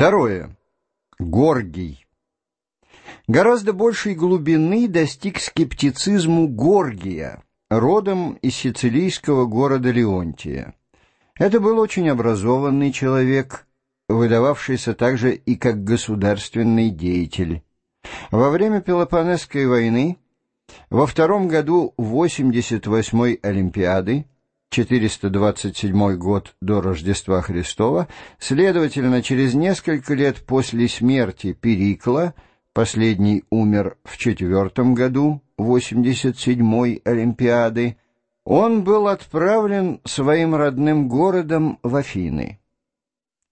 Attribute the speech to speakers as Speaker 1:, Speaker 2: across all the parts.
Speaker 1: Второе. Горгий. Гораздо большей глубины достиг скептицизму Горгия, родом из сицилийского города Леонтия. Это был очень образованный человек, выдававшийся также и как государственный деятель. Во время Пелопонесской войны, во втором году 88-й Олимпиады, 427 год до Рождества Христова, следовательно, через несколько лет после смерти Перикла, последний умер в четвертом году 87-й Олимпиады, он был отправлен своим родным городом в Афины.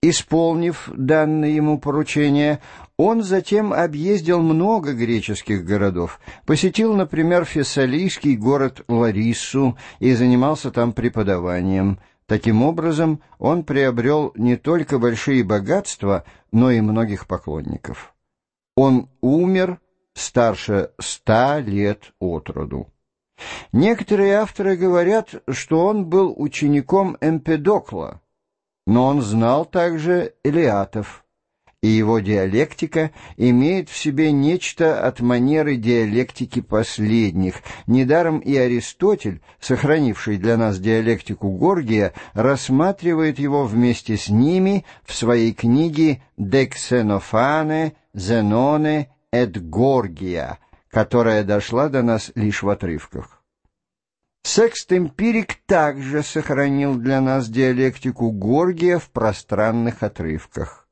Speaker 1: Исполнив данное ему поручение, он затем объездил много греческих городов, посетил, например, фессалийский город Лариссу и занимался там преподаванием. Таким образом, он приобрел не только большие богатства, но и многих поклонников. Он умер старше ста лет от роду. Некоторые авторы говорят, что он был учеником Эмпедокла, но он знал также Элиатов, и его диалектика имеет в себе нечто от манеры диалектики последних. Недаром и Аристотель, сохранивший для нас диалектику Горгия, рассматривает его вместе с ними в своей книге «De Xenophane, et Gorgia», которая дошла до нас лишь в отрывках. Секст-эмпирик также сохранил для нас диалектику Горгия в пространных отрывках.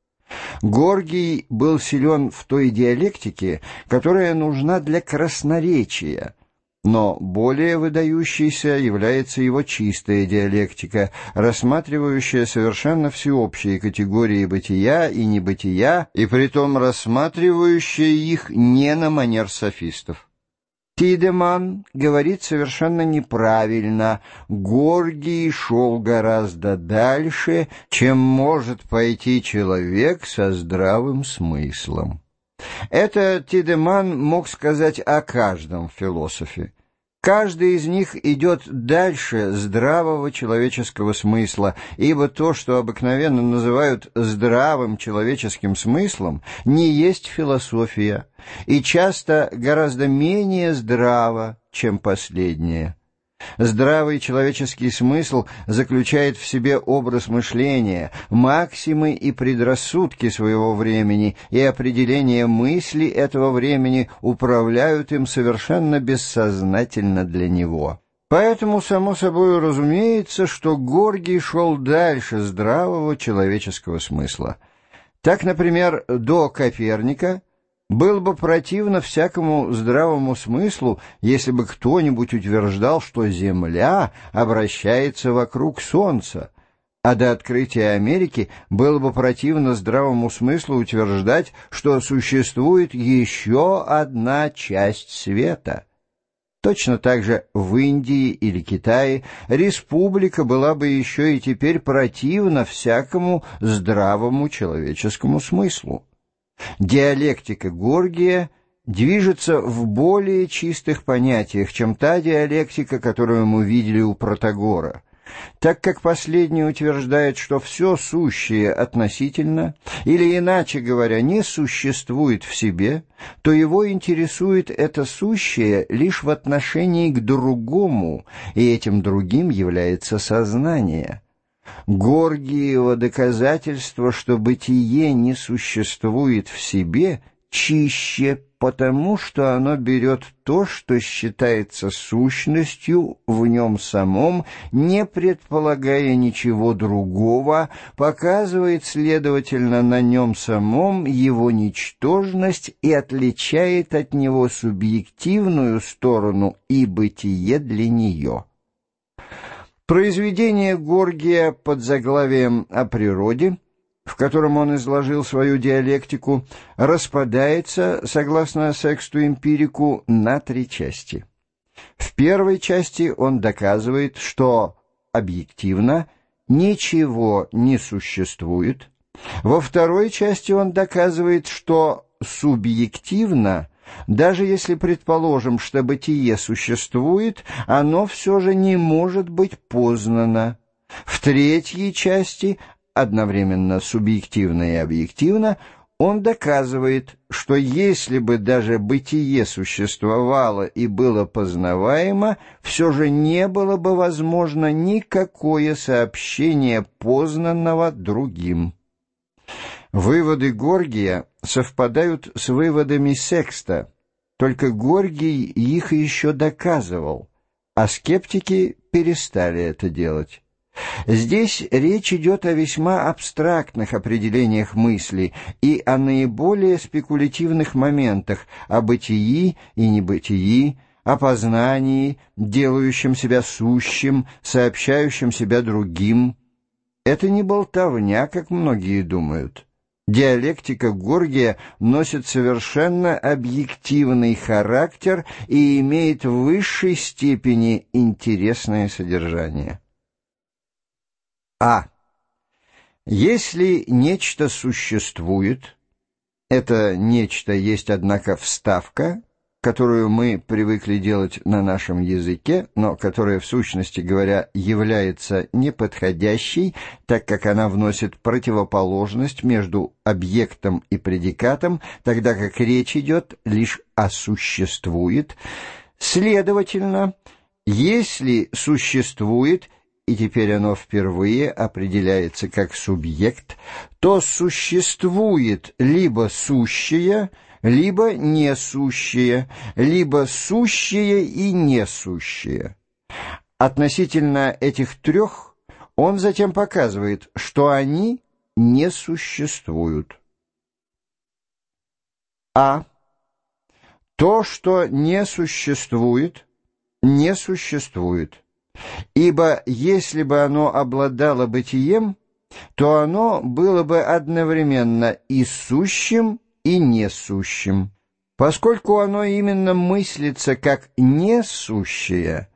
Speaker 1: Горгий был силен в той диалектике, которая нужна для красноречия, но более выдающейся является его чистая диалектика, рассматривающая совершенно всеобщие категории бытия и небытия, и притом рассматривающая их не на манер софистов. Тидеман говорит совершенно неправильно. Горгий шел гораздо дальше, чем может пойти человек со здравым смыслом. Это Тидеман мог сказать о каждом философе. Каждый из них идет дальше здравого человеческого смысла, ибо то, что обыкновенно называют здравым человеческим смыслом, не есть философия, и часто гораздо менее здраво, чем последнее. Здравый человеческий смысл заключает в себе образ мышления, максимы и предрассудки своего времени, и определение мысли этого времени управляют им совершенно бессознательно для него. Поэтому, само собой разумеется, что Горгий шел дальше здравого человеческого смысла. Так, например, до Коперника было бы противно всякому здравому смыслу, если бы кто-нибудь утверждал, что Земля обращается вокруг Солнца, а до открытия Америки было бы противно здравому смыслу утверждать, что существует еще одна часть света. Точно так же в Индии или Китае республика была бы еще и теперь противна всякому здравому человеческому смыслу. Диалектика Горгия движется в более чистых понятиях, чем та диалектика, которую мы видели у Протагора, так как последний утверждает, что все сущее относительно, или, иначе говоря, не существует в себе, то его интересует это сущее лишь в отношении к другому, и этим другим является сознание – Горгиево доказательство, что бытие не существует в себе, чище, потому что оно берет то, что считается сущностью в нем самом, не предполагая ничего другого, показывает, следовательно, на нем самом его ничтожность и отличает от него субъективную сторону и бытие для нее. Произведение Горгия под заглавием «О природе», в котором он изложил свою диалектику, распадается, согласно сексту-эмпирику, на три части. В первой части он доказывает, что объективно ничего не существует. Во второй части он доказывает, что субъективно – даже если предположим, что бытие существует, оно все же не может быть познано. В третьей части одновременно субъективно и объективно, он доказывает, что если бы даже бытие существовало и было познаваемо, все же не было бы возможно никакое сообщение познанного другим. Выводы Горгия совпадают с выводами Секста, только Горгий их еще доказывал, а скептики перестали это делать. Здесь речь идет о весьма абстрактных определениях мысли и о наиболее спекулятивных моментах, о бытии и небытии, о познании, делающем себя сущим, сообщающем себя другим. Это не болтовня, как многие думают. Диалектика Горгия носит совершенно объективный характер и имеет в высшей степени интересное содержание. А. Если нечто существует, это нечто есть, однако, вставка, которую мы привыкли делать на нашем языке, но которая, в сущности говоря, является неподходящей, так как она вносит противоположность между объектом и предикатом, тогда как речь идет лишь о «существует». Следовательно, если существует и теперь оно впервые определяется как субъект, то существует либо сущее, либо несущее, либо сущее и несущее. Относительно этих трех он затем показывает, что они не существуют. А. То, что не существует, не существует. Ибо если бы оно обладало бытием, то оно было бы одновременно и сущим, и несущим. Поскольку оно именно мыслится как несущее,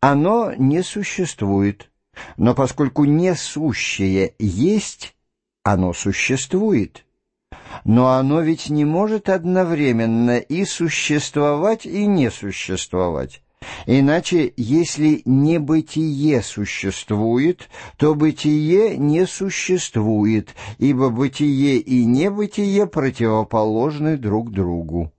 Speaker 1: оно не существует. Но поскольку несущее есть, оно существует. Но оно ведь не может одновременно и существовать, и не существовать. Иначе, если небытие существует, то бытие не существует, ибо бытие и небытие противоположны друг другу.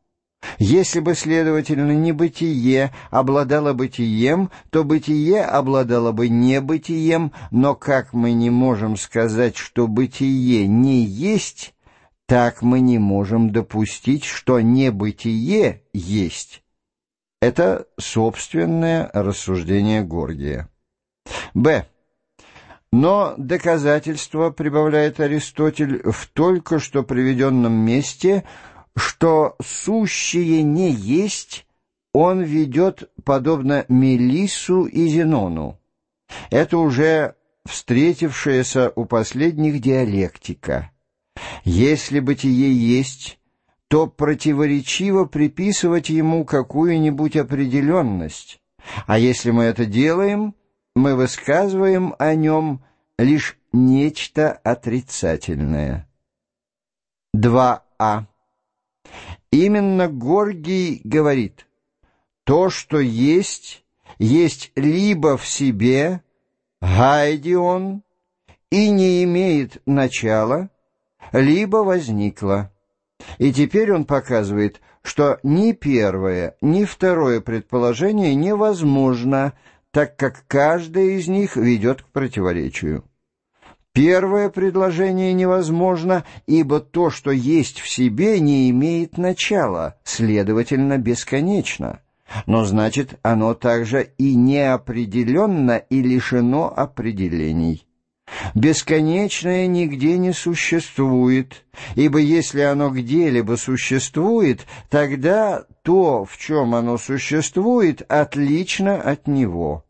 Speaker 1: Если бы, следовательно, небытие обладало бытием, то бытие обладало бы небытием, но как мы не можем сказать, что бытие не есть, так мы не можем допустить, что небытие есть. Это собственное рассуждение Горгия. Б. Но доказательство, прибавляет Аристотель, в только что приведенном месте, что сущее не есть, он ведет подобно Мелиссу и Зенону. Это уже встретившаяся у последних диалектика. Если бытие есть, то противоречиво приписывать ему какую-нибудь определенность, а если мы это делаем, мы высказываем о нем лишь нечто отрицательное. 2а. Именно Горгий говорит, то, что есть, есть либо в себе, гайдион, и не имеет начала, либо возникло. И теперь он показывает, что ни первое, ни второе предположение невозможно, так как каждое из них ведет к противоречию. Первое предложение невозможно, ибо то, что есть в себе, не имеет начала, следовательно, бесконечно. Но значит, оно также и неопределенно и лишено определений. Бесконечное нигде не существует, ибо если оно где-либо существует, тогда то, в чем оно существует, отлично от него.